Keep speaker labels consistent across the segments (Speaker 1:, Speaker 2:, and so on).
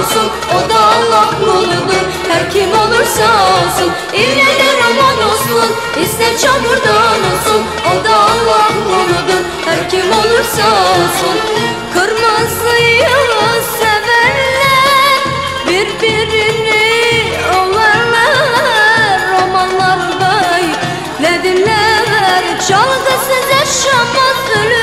Speaker 1: olsun O da Allah kuludur Her kim olursa olsun İlle de roman olsun. İster çamurdan olsun O da Allah kuludur Her kim olursa olsun Kırmızıyı sevenler Birbirini olanlar Romanlar bay Nedirler Çalgısız yaşamaz ölüm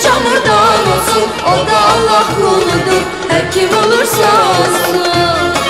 Speaker 1: çamurdan olsun O da Allah kuludur. Her kim olursa olsun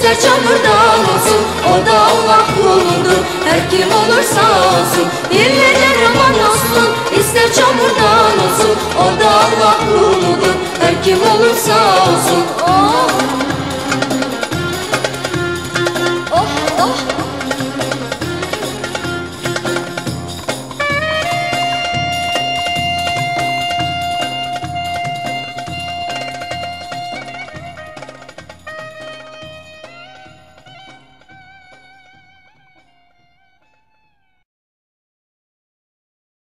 Speaker 1: ister çamurdan olsun O da Allah kuludur her kim olursa olsun de roman olsun. İster çamurdan olsun O da Allah kuludur her kim olursa